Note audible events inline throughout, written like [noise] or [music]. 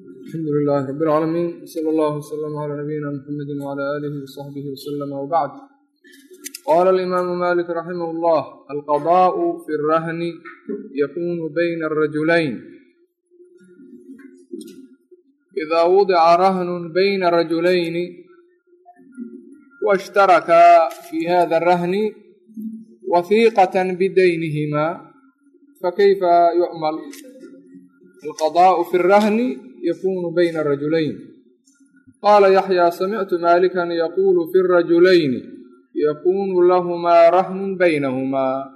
alxamdu lilahi rab اlcaalamiin sal allahu wslama cala nabiyina muxamedi wala alihi wsaxbihi wslama wbacd qala alimaamu malik raximah اllah alqadaءu fi اrahni yakunu bayna arajulayn ida wdica rahnun bayna rajulayni wاshtaraka fi hada الrahni wثiqaة bidaynihma fakayfa yucmal alqadaءu fi اrahni yakunu bayna rajulayn qaala yaxyaa samictu maalikan yaquulu fi rajulayni yakunu lahumaa rahnun baynahumaa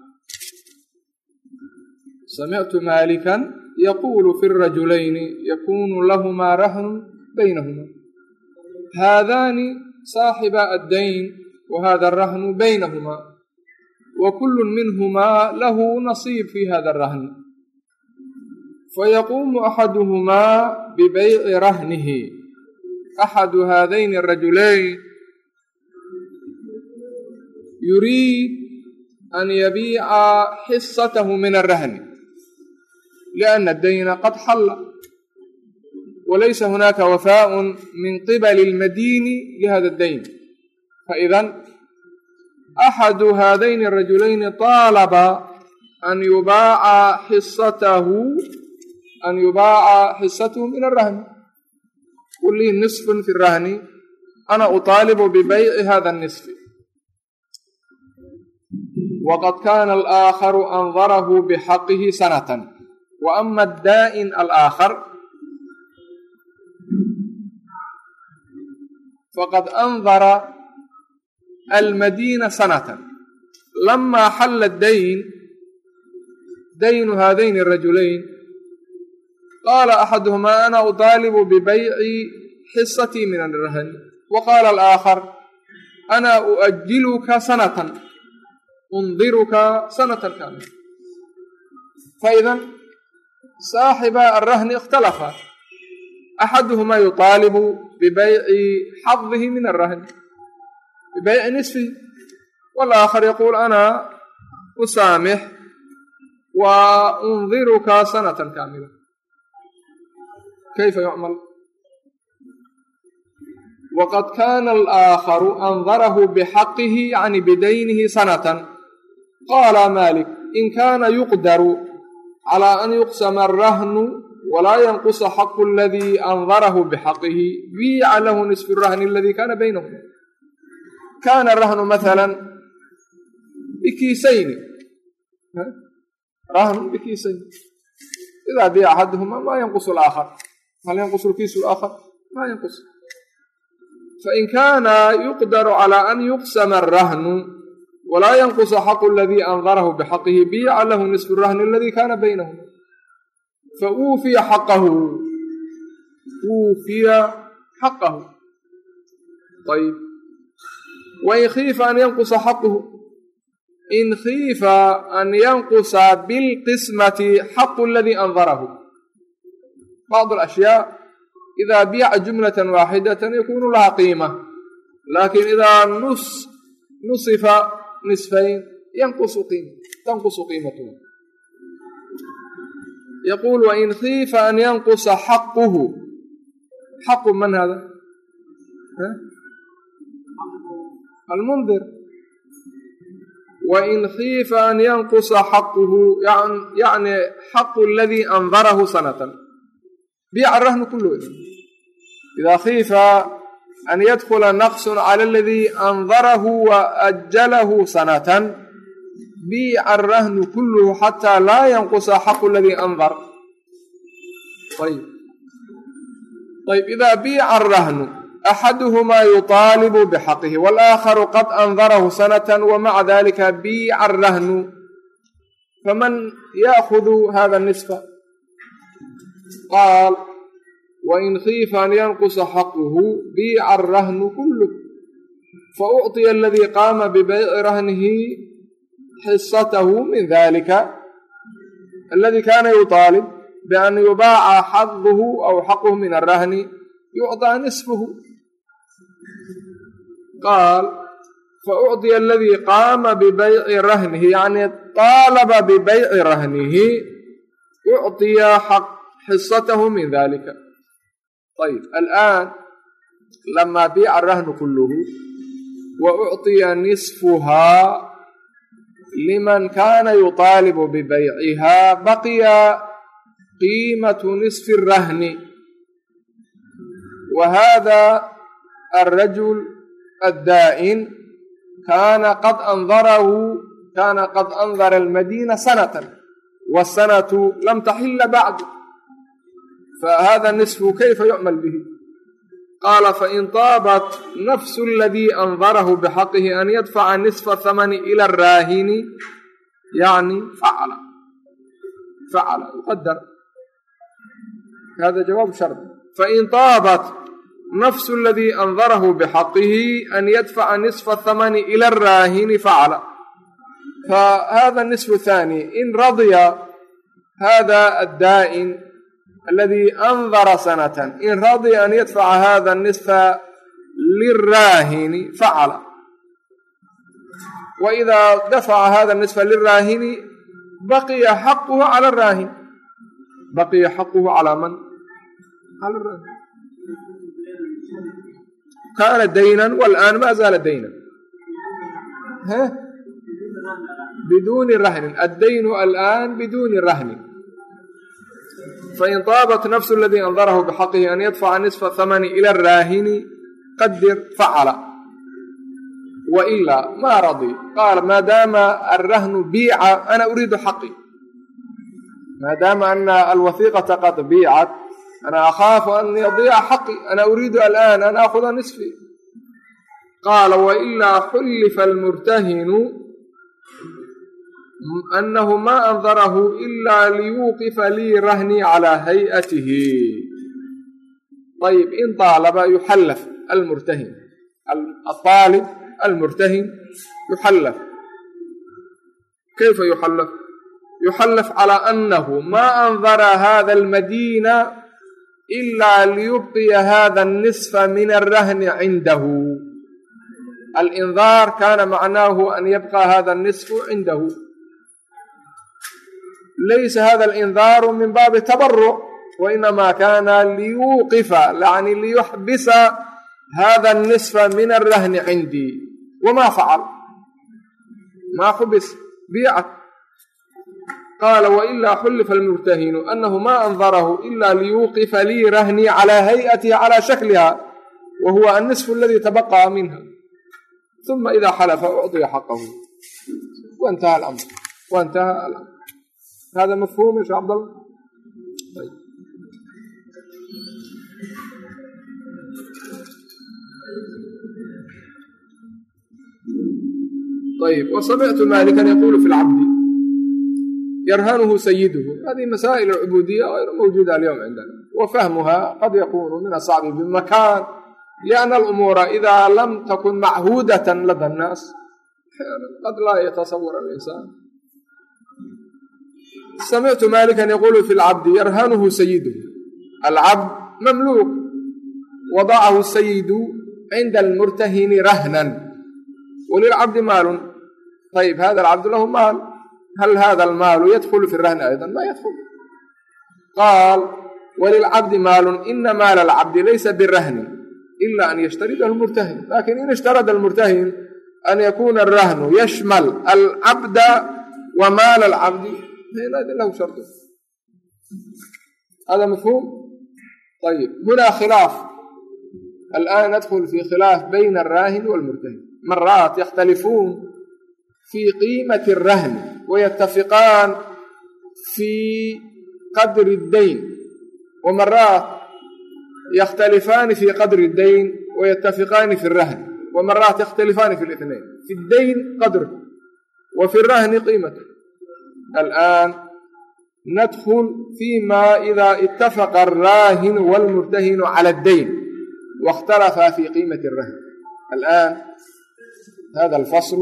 samictu maalikan yaquulu fi rajulayni yakunu lahumaa rahnun baynahumaa haadaani saaxiba addayn wa hada arahnu baynahumaa wa kullu minhumaa lahu nasiib fi hada arahn fayaquumu axaduhumaa bibayci rahnihi axadu haadayni arajulayn yuriid an yabiica xisatahu min arahni lianna addayna qad xalla walaysa hunaaka wafaaء min qibali اlmadiini lihada addayn faidan axadu haadayni arajulayni طaalaba an yubaaca xisatahu an yubaaca xisatuhum ila rahni qul lii nisfun fi rahni ana uطaalibu bibayci hada nisfi. Waqad kana alaaakharu andarahu bixaqihi sanatan. Wa ama addaa'in alaakhar. Faqad andara almadiina sanatan. Lama xalla dayn daynu haadayni rajulayn qaala axaduhumaa ana udaalibu bibayci xisatii min alrahn wa qaala alaakhar ana uajiluka sanatan undiruka sanatan kaamila faidan saaxiba alrahni ikhtalafa axaduhumaa yuطaalibu bibayci xadihi min alrahni bibayci nisfihi walaaakhar yaquul ana usaamix wa undiruka sanatan kaamila kayfa yucmal waqad kana alآakharu andarahu bxaqihi yani bidaynihi sanatan qaala malik in kana yuqdaru calى an yuqsama arahnu walaa yanqusa xaqu aladii andarahu bxaqihi biica lahu nisfu rahni aladii kana baynahum kana rahnu maala bikiisayni rahnu bikiisayni ida biica axaduhuma ma yanqus alaakhar hal yanqus lkiisu aakhar ma yanqus fain kaana yuqdaru calaa an yuqsama arahnu walaa yanqusa xaqu aladii andarahu bixaqihi biica lahu nisfu rahni aladii kaana baynahum fauufiya xaqahu uufiya xaqahu ayb wain khiifa an yanqusa xaquhu in khiifa an yanqusa bilqismati xaqu aladii andarahu bacd alashyaa idaa biica jumlatan waaxidatan yakunu laha qiima laakin idaa nus nusifa nisfayn yanqusu qiimatuhu yaquul wain khiifa an yanqusa xaquhu xaqu man hada almundir wain khiifa an yanqusa xaquhu yani xaqu aladii andarahu sanatan biica rahnu kullu idaa khiifa an yadkula naqsun cala aladii andarahu wa ajalahu sanatan biica arahnu kulluhu xataa laa yanqusa xaqu aladii andar ayb ayb idaa biica arahnu axaduhumaa yuطaalibu bxaqihi walaakharu qad andarahu sanatan wamaca dalika biica arahnu faman yaakudu hada nisfa qaal wain khiifa an yanqusa xaquhu biica arahnu kulluh faucطiya aladii qaama bibayci rahnihi xisatahu min dalika aladii kaana yuطaalib bian yubaaca xaduhu aw xaquhu min arahni yucطaa nisfuhu qaal faucطiya aladii qaama bibayci rahnihi yani طaalaba bibayci rahnihi ucطiya xaq xisatahu min dalika ayb alaan lama biica arahnu kulluhu wa ucطiya nisfuhaa liman kana yuطaalibu bibayciha baqiya qiimatu nisfi الrahni wa hada الrajul الdaa'in kana qad andarahu kana qad andara almadina sanata wاsanatu lam taxila bacd fahada nisfu kayfa yucmal bihi qaala fain taabat nafsu aladii andarahu bxaqihi an yadfaca nisfa hamani ila araahini yani facala facala yuqadar hada jawaab shard fain taabat nafsu aladii andarahu bxaqihi an yadfaca nisfa hamani ila araahini facala fahada nisfu thani in radya hada addaa'in aladi andara sanatan in radya an yadfaca hada nisfa liraahini facala waإida dafaca hada nisfa liraahini baqiya xaquhu cala araahin baqiya xaquhu calaa man cala raahin kaana daynan walaan ma zaala daynan biduuni rahnin addaynu alaan biduuni rahnin fain taabat nafsu aladii andarahu bxaqihi an yadfaca nisfa hamani ila araahini qadir facala wailaa ma radi qaala maadaama alrahnu biica ana uriidu xaqi maadaama ana alwahiiqata qad biicat ana akhaafu an yadiica xaqi ana uriidu alaan an aakuda nisfi qaala wailaa xullifa almurtahinu anahu ma andarahu ila liyuuqifa lii rahni calaa hay'atihi ayb in aalaba yuxallaf almurtahin aaalib almurtahin yuxallaf kayfa yuxallaf yuxallaf calaa anahu ma andara hada almadina ila liyubqiya hada alnisfa min alrahni cindahu alindaar kana macnaahu an yabqa hada alnisfu cindahu laysa hada alindaaru min baabi tabaruc wainamaa kana liyuuqifa yani liyuxbisa hada anisfa min alrahni cindii wama facal maa xubis biicat qaala wailaa xullifa almurtahinu anahu ma andarahu ila liyuuqifa lii rahnii calaa hay'atihi calaa shakliha wa huwa annisfu aladii tabaqaa minha uma ida xalafa ucطiya xaqahu waintaha alamr waintaha alamr hada mafhum shee cabdallah ayb wasamictu malikan yaqulu fi lcabdi yarhanuhu sayiduhu hadihi masaa'il alcubuudiya غayru mawjuuda alyawm cindana wa fahmuha qad yakunu min asacbi bimakan lianna alumuura ida lam takun machuudatan lada annaas qad laa yatasawar alinsaan samictu malikan yaqulu fi lcabdi yarhanuhu sayiduhu alcabd mamluuk wadacahu sayidu cinda almurtahini rahnan walilcabdi maalun ayb hada alcabdu lahu maal hal hada almaalu yadkulu fi rahni ayda ma yadkul qaal walilcabdi maalun ina maala alcabdi laysa birahni ila an yashtarida almurtahin laakiin in ishtarada almurtahin an yakuna arahnu yashmal alcabda wa maala alcabdi له شرط هذا مفهوم طيب هنا خلاف الآن ندخل في خلاف بين الراهن والمرتهن مرات يختلفون في قيمة الرهن ويتفقان في قدر الدين ومرات يختلفان في قدر الدين ويتفقان في الرهن ومرات يختلفان في الاثنين في الدين قدره وفي الرهن قيمته الآن ندخل فيما إذا اتفق الراهن والمرتهن على الدين واختلفا في قيمة الرهن الآن هذا الفصل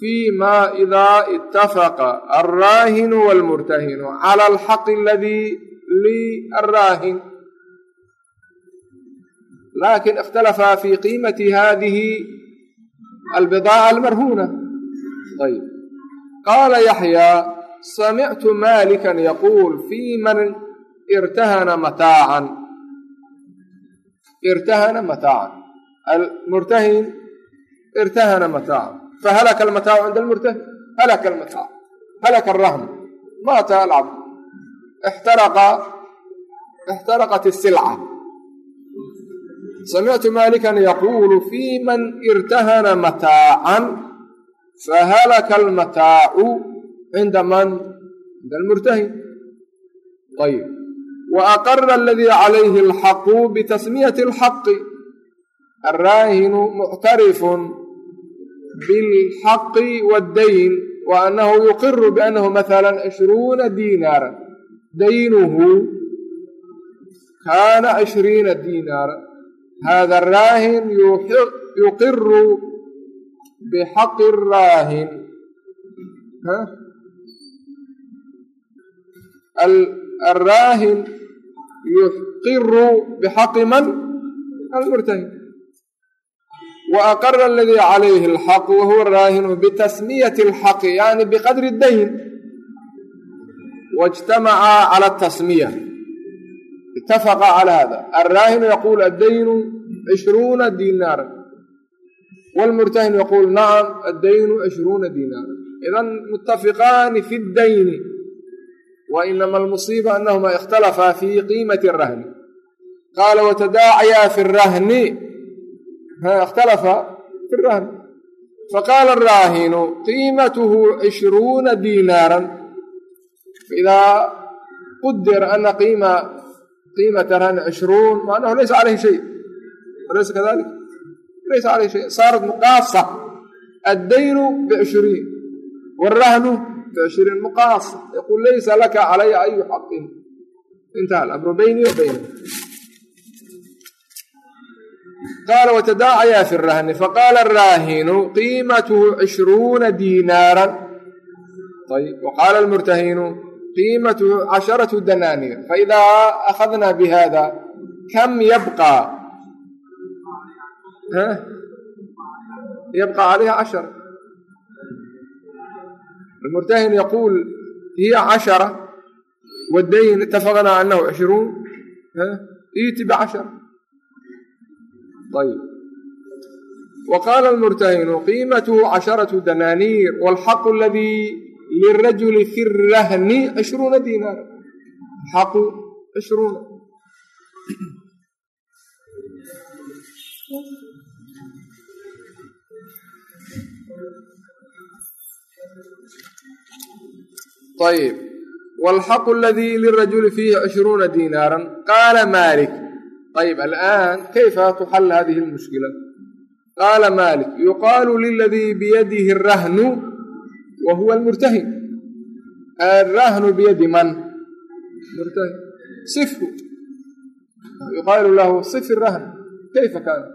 فيما إذا اتفق الراهن والمرتهن على الحق الذي للراهن لكن اختلف في قيمة هذه البضاعة المرهونة طيب qaala yaxyaa samictu maalikan yaquul fii man irtahana mataacan irtahana mataacan almurtahin irtahana mataacan fahalaka almataacu cinda almurtahin halaka almataac halaka alrahn maata alcabd ixtaraqa ixtaraqat الsilca samictu malikan yaquulu fi man irtahana mataacan fahalaka almataacu cinda man cinda almurtahin ayb wa aqara aladii calayhi alxaqu bitasmiyati alxaqi alraahinu muctarifun bilxaqi waddayn wa anahu yuqiru biannahu mahala cishruuna diinaara daynuhu kaana cishriina diinaara hada araahin yuqiru الراهن ها؟ الراهن yuqiru bixaqi man almurtahin وأقر الذي عليه الحق وهو الراهن بتسمية الحق يعني بقدر الدين واجتمعا على التسمية اتفقا على هذا الراهن يقول الدين عشرون دينارا wlmurtahin yaquul nacam addaynu ishruuna diinaara idan mutafiqaani fi ddayni wa inama almusiiba anahuma ikhtalafaa fi qiimati arahni qaala watadaacayaa fi rahni ikhtalafa fi rahni faqaala araahinu qiimatuhu cishruuna diinaaran faidaa qudira ana qiimata rahni cishruun maanahu laysa calayhi shay alaysa kadalik laysa caleyh shay saarat muqaasa. Addaynu bicishriin warahnu bicishriin muqaasa. Yaquul laysa laka calaya ayu xaqin intaha alamru bayni wa bayna qaala watadaacayaa fi rahni faqaala araahinu qiimatuhu cishruuna diinaaran. Ayb waqaala almurtahinu qiimatuhu casharatu danaaniir. Faidaa akhadna bihada kam يبقى عليها عشرة المرتهن يقول هي عشرة والدين اتفقنا أنه عشرون ائت بعشرة طيب وقال المرتهن قيمته عشرة دنانير والحق الذي للرجل في الرهن عشرون دينار حق عشرون ayb wاlxaqu aladii lirajuli fiihi cishruuna diinaara qaala malik ayb alaan kayfa tuxal hadihi اlmushkila qaala malik yuqaalu liladii biyadihi الrahnu wa huwa almurtahin arahnu biyadi man murtahin sifhu yuqaalu lahu sif الrahn kayfa kaana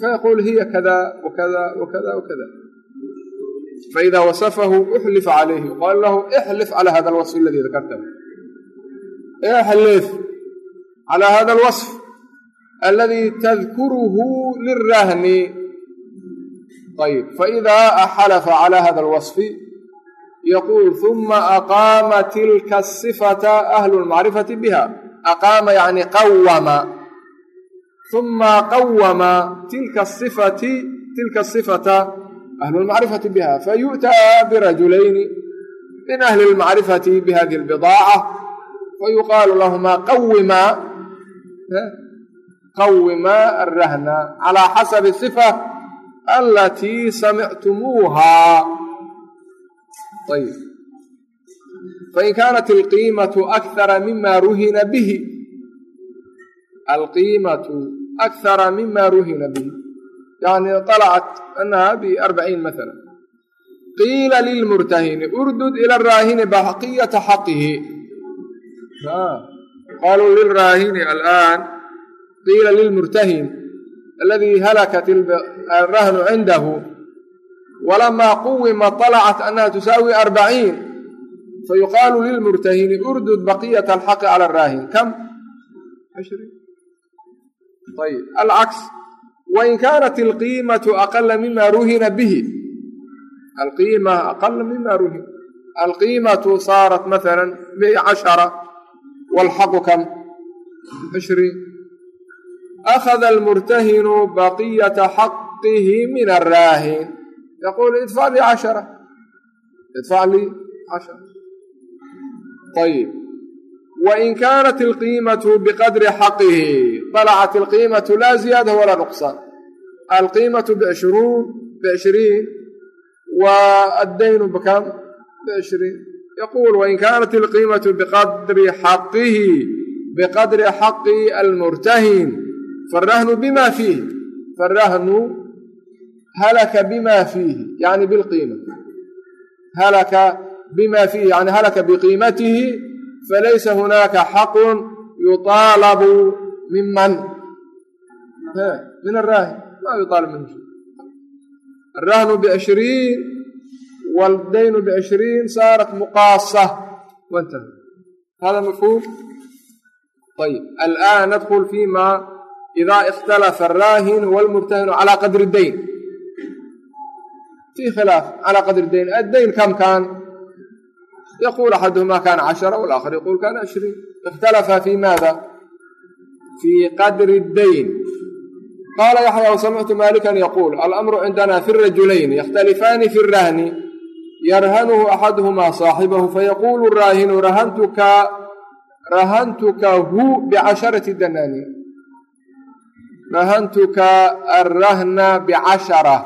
fayaquul hiya kada wakada wakada wakada faida wasafahu uxlifa calayhi qaal lahu ixlif calaa hada alwasfi aladii dakarta ixlif calaa hada alwasf aladii tadkuruhu lirahni ayb faidaa axalafa calaa hada alwasfi yaquul huma aqaama tilka asifata ahlu lmacrifati biha aqaama yani qawama huma qawama tilka sifati tilka sifata ahlu lmacrifati biha fayu'taa birajulayni min ahli lmacrifati bihadihi albidaaca fayuqaalu lahumaa qawimaa qawimaa arrahna calaa xasabi sifa alatii samictumuuhaa ayb fain kaanat alqiimatu akthara mima ruhina bihi alqiimatu akthara mima ruhina bihi yani alacat anaha biarbaciin maala qiila lilmurtahini urdud ila araahini baxqiyata xaqihi qaluu lilraahini alaan qiila lilmurtahin aladii halakat arahnu cindahu walamaa quwima alacat anaha tusaawi arbaciin fayuqaalu lilmurtahini urdud baqiyata alxaqi cala araahin kam ab alcaks wain kaanat alqiimatu aqala mima ruhina bihi alqiima aqala mima ruhina alqiimatu saarat maala mia cashara walxaqu kam cishriin akhada almurtahinu baqiyata xaqihi min araahin yaquul idfac lii cashara idfac lii cashara ayib wain kaanat alqiimatu biqadri xaqihi طalacat alqiimatu laa ziyaada walaa nuqsaan alqiimatu bishruun bishriin wa addaynu bkam bishriin yaquul wain kaanat alqiimatu biqadri xaqihi biqadri xaqi almurtahin farahnu bima fiihi farahnu halaka bima fiihi yani bilqiima halaka bima fiihi yani halaka biqiimatihi falaysa hunaaka xaqun yuaalabu miman min araahin maa yuaalab minhu shay arahnu bishriin waldaynu bishriin saarat muqaasa wanta hada mafhuum ayb alaan nadkul fima ida ikhtalafa araahin walmurtahinu calaa qadri dayn ti khilaaf calaa qadri dayn addayn kamkan yaqul axaduhuma kana cashara walaakar yaquul kana ashriin ikhtalafa fi maada fii qadri dayn qaala yaxya wasamictu malikan yaquul alamru cindana fi rajulayn yakhtalifaani fi rahni yarhanuhu axaduhuma saaxibahu fayaquulu raahinu rahantuka rahantuka hu bicasharati danaani rahantuka arahna bicashara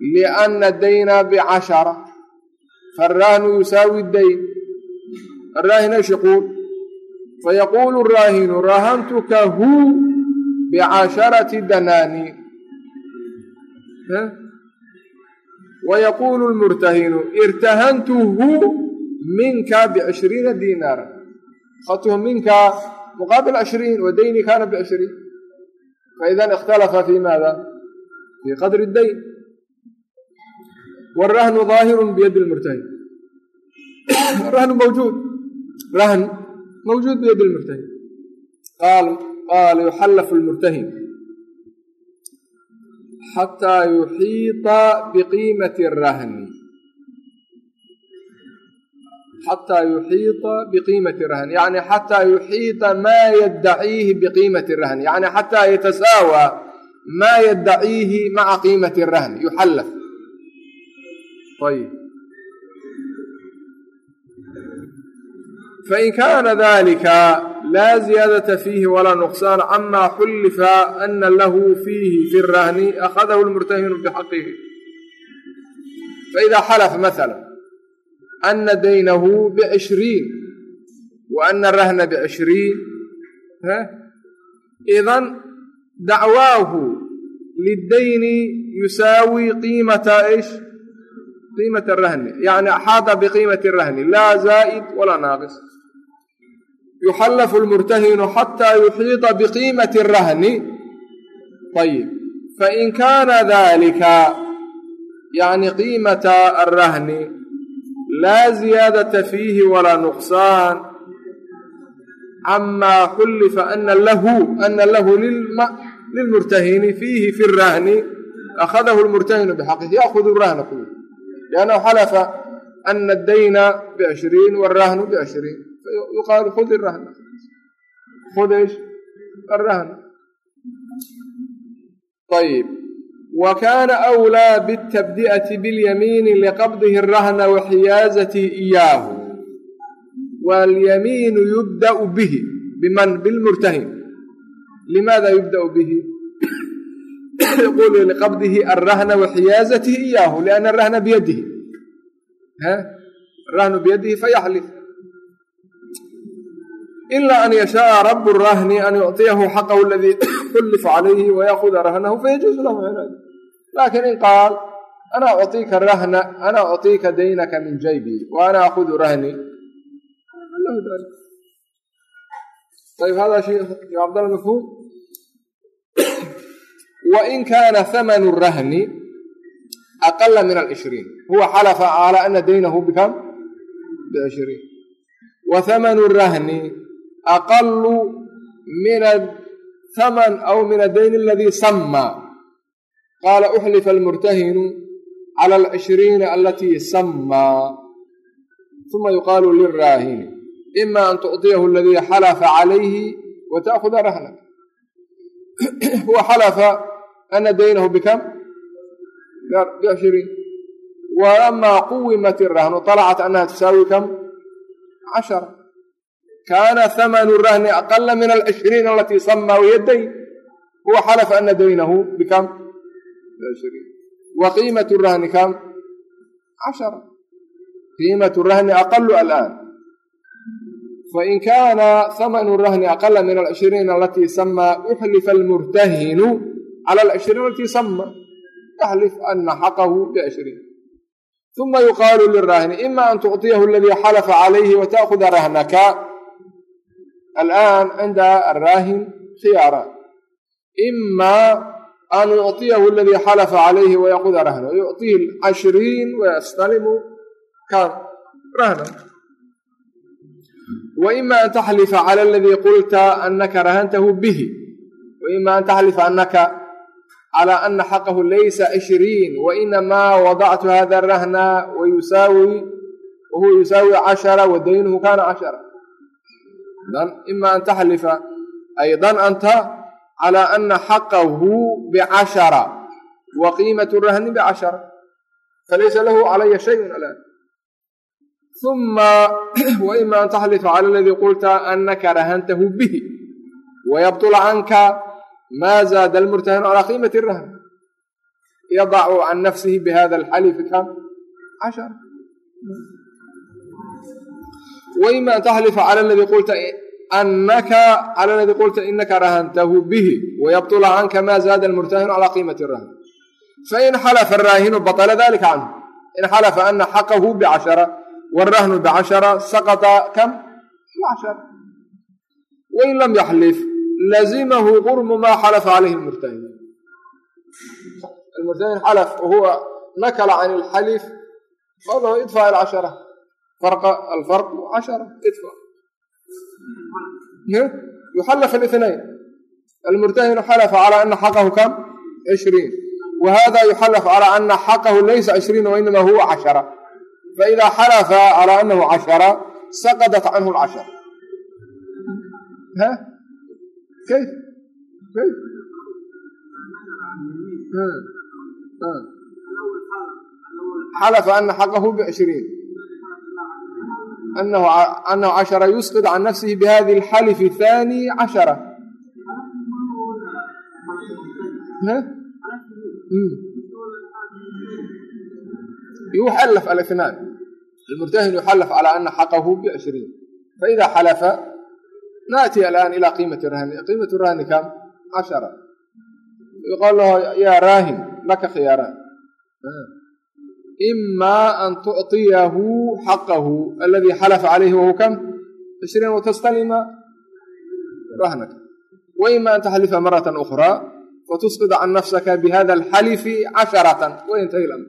liana dayna bicashara yusaawi dayn araahin esh yaquul fayaquulu raahinu rahantuka hu bicasharati danaaniir wayaquulu lmurtahinu irtahantuhu minka bicishriina diinaara adtuhu minka muqaabil cishriin wa dayni kana bcishriin faidan ikhtalafa fi maada? Fi qadri dayn wاrahnu ظaahiru biyadi lmurtahin rahnu mawjuud rahn mawjuud biyadi lmurtahin qaala yuxallafu lmurtahin xataa yuxiiطa biqiimati الrahni xataa yuxiiطa biqiimati rahn yani xataa yuxiiطa maa yaddaciihi biqiimati rahn yani xataa yatasaawa maa yaddaciihi maca qiimati rahn yuxallaf ayb fain kaana dalika laa ziyaadata fiihi walaa nuqsaan cama xullifa ana lahu fiihi fi rahni akhadahu lmurtahinu bxaqihi faida xalaf maala ana daynahu bcishriin wa ana rahna bcishriin idan dacwaahu lidayni yusaawi qiimata ish qiimata rahni yani axaada biqiimati rahni laa zaa'id walaa naaqis yuxallafu lmurtahinu xataa yuxiiطa biqiimati rahni ayib fain kaana dalika yani qiimata arahni laa ziyaadata fiihi walaa nuqsaan camaa xullifa ana lahu ana lahu lilmurtahini fiihi fi rahni akhadahu lmurtahinu bxaqihi yaakudu rahna kulu liannahu xalafa ana adayna bcishriin wاrahnu bcishriin yuqaalu khud irahna khud ish arahna ayib wa kaana أwlىa bالtabdi'ati biاlyamiini liqabdihi الrahna waxiyaazatihi إiyaahu waاlyamiinu yubda'u bihi biman bilmurtahin limaada yubda'u bihi yaqulu liqabdihi alrahna wa xiyaazatihi iyaahu liana arahna biyadihi arahnu biyadihi fayaxlif ilaa an yashaaa rabu rahni an yucطiyahu xaqahu aladii kullifa calayhi wayaakuda rahnahu fayajuusu lahu cilaaj laakin in qaal ana ucطiika rahna ana ucطiika daynaka min jaybi wa ana akudu rahni ayb hada shay cabdalla mafhum wain kaana hamanu rahni aqala min alcishriin huwa xalafa calى ana daynahu bikam bcishriin wa hamanu rahni aqalu min athaman aw min addayn aladii sama qaala uxlifa almurtahinu cala alcishriina alatii samaa uma yuqaalu liraahini ima an tucطiyahu aladii xalafa calayhi wa taakuda rahnak [coughs] huwa xalafa ana daynahu bikam bcishriin walamaa quwimat irahnu alacat anaha tusaawi kam cashara kaana hamanu rahni aqala min alcishriin alatii samaa wahiy dayn huwa xalafa ana daynahu bikam bcishriin wa qiimat rahni kam cashara qiimat rahni aqalu alaan fain kaana hamanu rahni aqala min alcishriin alatii samaa uxlifa almurtahinu calى alashrinati sama axlif ana xaqahu biashrin uma yuqaalu liraahini ima an tucطiyahu aladii xalafa calayhi wataakuda rahnaka alaan cinda araahin khiyaaraan ima an yucطiyahu aladii xalafa calayhi wayaakuda rahna yucطihi cashriin wayastalimu kan rahna wima an taxlifa cala aladii qulta anaka rahantahu bihi waima an taxlifa anaka calى ana xaqahu laysa cishriin wainamaa wadactu hada rahna wayusaawi wahuwa yusaawi cashara wa daynuhu kana cashara ima an taxlifa aydan anta calى ana xaqahu bcashara wa qiimat rahni bcashara falaysa lahu calaya shayء alaan uma waima an taxlifa cala aladii qulta anaka rahantahu bihi wayabطula canka ma zaada almurtahinu calaa qiimati rahn yadacu can nafsihi bihada alxalifi kam cashara waima an taxlifa cala aladii qulta anaka cala aladii qulta inaka rahantahu bihi wayabtula canka ma zaada almurtahinu calaa qiimati rahn fain xalafa araahinu baطla dalika canhu in xalafa ana xaqahu bcashara wاrahnu bcashara saqطa kam cashara wain lam yaxlif lazimahu qurmu maa xalafa calayhi lmurtahin almurtahin xalaf wahuwa nakala can ilxalif fadahu idfac alcashara alfarqu cashara idfac yuxallaf alithnayn almurtahinu xalafa calaa ana xaqahu kam cishriin wa hada yuxallaf calaa ana xaqahu laysa cishriin wainama huwa cashara faida xalafa calaa anahu cashara saqadat canhu lcashara كيف كيف حلف أن حقه بعشرين أنه أنه عشرة يسقط عن نفسه بهذه الحلف ثاني عشرة ها؟ يحلف الاثنان المرتهن يحلف على أن حقه بعشرين فإذا حلف naأti alaan ilaa qiimati rahni qiimatu rahni kam cashara yuqaal lahu yaa raahin laka khiyaaraan imaa an tucطiyahu xaqahu aladii xalafa calayhi wahu kam cishriin watastalima rahnaka waima an taxlifa marata ukraa fatusqida can nafsaka bihada alxalifi casharatan waintahi lamr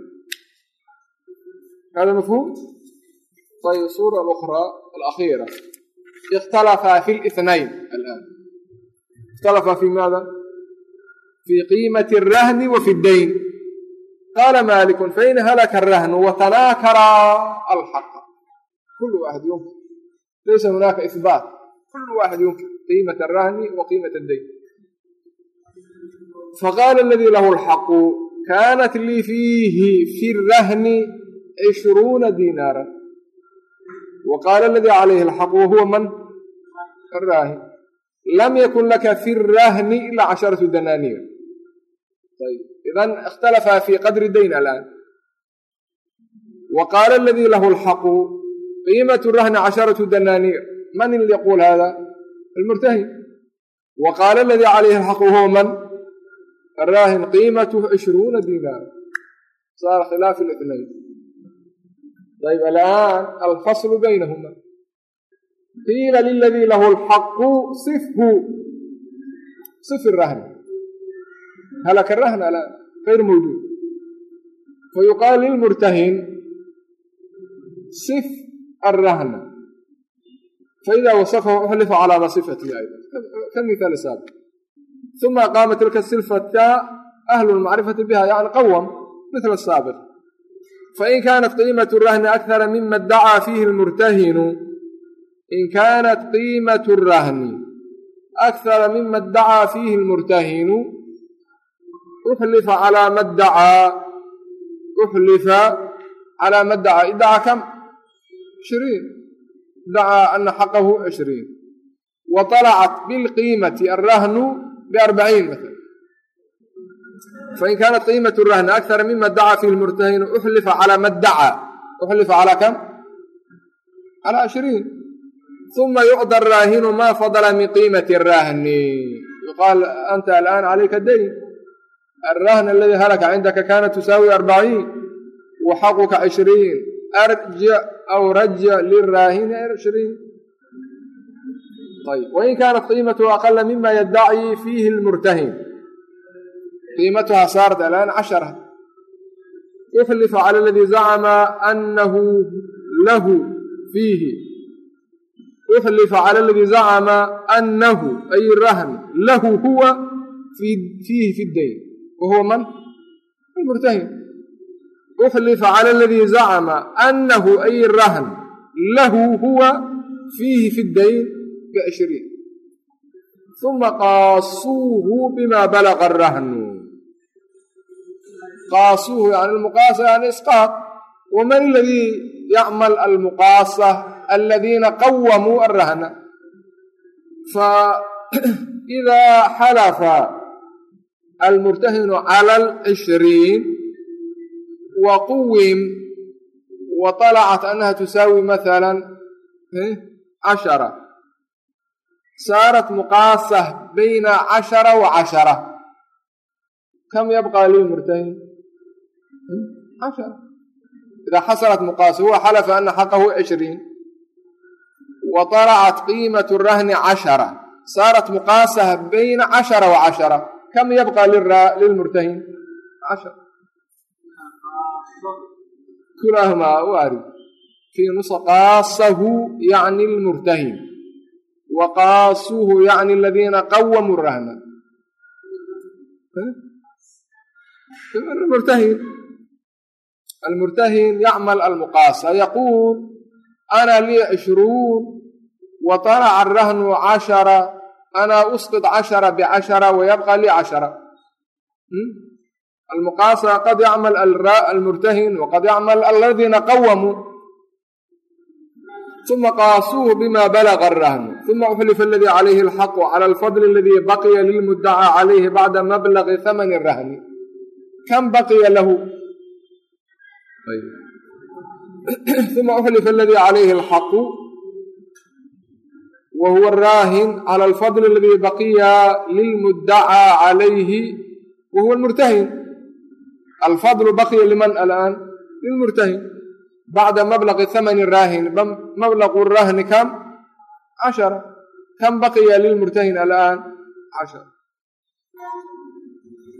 hada mafhum ayb sura alukraa alakhiira اkhtalafa fi الاثnayn alan اkhtalafa fi maada fi qiimati الrahni wa fi اdayn qaala maliku fain halaka الrahnu watanaakara alxaqa kul waaxid yumkin laysa hunaaka ihbaat kul waaxid yumkin qiimat الrahni wa qiimat الdayn faqaala aladii lahu اlxaqu kanat lii fiihi fi الrahni cishruuna diinaara wa qaala aladii calayhi alxaq wahuwa man araahin lam yakun laka fi rahni ilaa casharatu danaaniir idan ikhtalafaa fi qadri dayn alaan wa qaala aladii lahu alxaqu qiimatu rahni casharatu danaaniir man yaquul hada almurtahin wa qaala aladii calayhi alxaqu wahuwa man araahin qiimatuhu cishruuna dinaar saara khilaaf اlitnayn ayb alaan alfaslu baynahuma qiila liladii lahu alxaqu sifhu sif irahna halaka rahna غayr mawjuud fayuqaal lilmurtahin sif arahna faida wasafahu uxlifa calaa masifatihi ayda kamihaali saabiq uma qaama tilka silfata ahlu lmacrifati biha yani qawam mila saabiq fain kaanat qiimatu rahni akara mima ddacaa fiihi lmurtahinu in kaanat qiimatu rahni akhara mima ddacaa fiihi lmurtahinu uxlifa calaa ma ddacaa uxlifa calaa ma ddacaa iddaca kam ishriin dacaa ana xaqahu cishriin wa طalacat bilqiimati arrahnu biarbaciin maala fain kaanat qiimat rahn akara mima dacaa fiihi murtahinu uxlifa calaa ma dacaa uxlifa calaa kam calaa ashriin uma yucda raahinu maa fadla min qiimati rahni yuqaal anta alaan calayka dayn arahn aladi halaka cindaka kana tusaawi arbaciin wa xaquka cishriin arja aw raja liraahini ashriin ayb wain kaanat qiimatuhu aqala mima yadacii fiihi lmurtahin qiimatuhaa saarda laaan cashara. Uxlifa cala aladii zacama annahu lahu fiihi. Uxlifa cala aladii zacama annahu ay rahn lahu huwa fiihi fi dayn wa huwa man? Almurtahin uxlifa cala aladii zacama annahu ay rahn lahu huwa fiihi fi dayn bcishriin uma qaasuuhu bima balaga arahnu qaasuuhu yani almuqaasa yani isqaaq waman aladii yacmal almuqaasa aladiina qawamuu arahna faidaa xalafa almurtahinu cala alcishriin wa quwim wa طalacat annaha tusaawi maala cashara saarat muqaasah bayna cashara wa cashara kam yabqa lilmurtahin xasalat muqaasa huwa xalafa ana xaqahu cishriin wa طalacat qiimatu rahni cashara saarat muqaasah bayna cashara wa cashara kam yabqa lilmurtahin cashar kilaahumaa u ari fii nusa qaasahu yacni lmurtahin wa qaasuuhu yacni aladiina qawamuu rahna murtahin almurtahin yacmal almuqaasa yaquul ana lii cishruun wa طalaca arahnu cashara ana usqid cashara bcashara wayabqa lii cashara almuqaasa qad yacmal almurtahin waqad yacmal aladiina qawamuu uma qaasuuhu bima balaga arahnu uma uxlifa aladii calayhi alxaqu cala alfadli aladii baqiya lilmuddaca calayhi bacda mablagi hamani rahni kam baqiya lahu uma uxlifa aladii calayhi alxaqu wa huwa araahin cala alfadli aladii baqiya lilmuddacaa calayhi wa huwa almurtahin alfadlu baqiya liman alaan lilmurtahin bacda mablaqi hamani raahin mablaqu rahni kam cashara kam baqiya lilmurtahin alaan cashara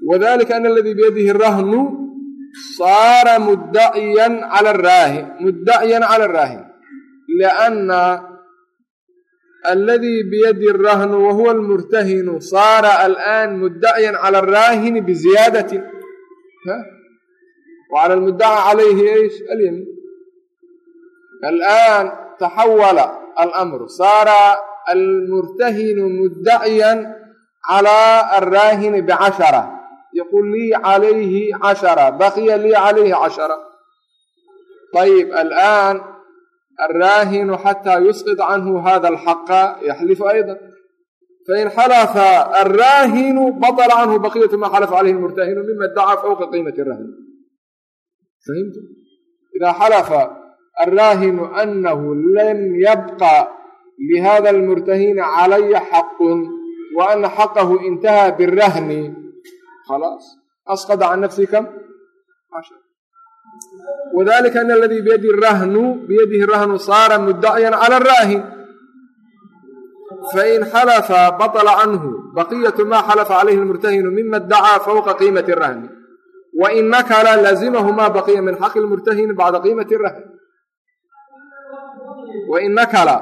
wadalika ana aladii biyadihi rahnu saara muddaciyan cala araahin muddaciyan cala araahin lianna aladii biyadi rahnu wahuwa almurtahinu saara alaan muddaciyan cala araahini biziyaadatin wcala almuddaca calayhi ish alyamiin alaan taxawala alamru. Saara almurtahinu muddaciyan calaa alraahini bicashara yaqul lii calayhi cashara baqiya lii calayhi cashara ayib alaan alraahinu xataa yusqid canhu hada alxaqa yaxlifu ayda fain xalafa alraahinu baطla canhu baqiyatu maa xalafa calayhi lmurtaahinu mima dacaa fawqa qiimati rahn fahimt idaa xalafa alraahinu anahu lam yabqa lihada almurtahina calaya xaqun wa ana xaqahu intaha birahni خلاص أسقط عن نفسه كم عشر wadalika ana aladii biyadi rahnu biyadihi rahnu saara muddaciyan cala araahin fain xalafa baطla canhu baqiyatu ma xalafa calayhi lmurtahinu mima اdacaa fawqa qiimati rahni wain nakala lazimahu ma baqiya min xaqi lmurtahini bacda qiimati rahni wain nakala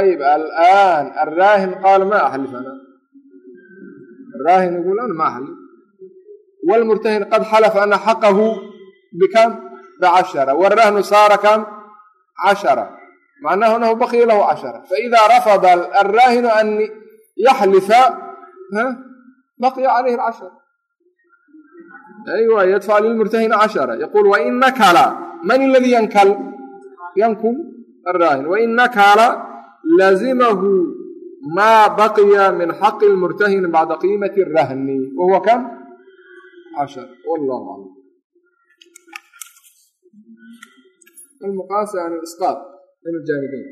ayb alaan araahin qaala ma axlif ana araahin yqul ana ma axlif wlmurtahin qad xalafa ana xaqahu bikam bcashara wrahnu saara kam cashara macnahu anahu baqiya lahu cashara faida rafada alraahinu yaxlifa baqiya calayhi alcashar aywa yadfac lilmurtahina cashara yaquul wain nakala man aladii yankal yankul araahin wain nakala lazimahu maa baqiya min xaqi lmurtahin bacda qiimati rahni wahuwa kam cashar wallahu aclam المقاس عن الإسقاط من الجانبين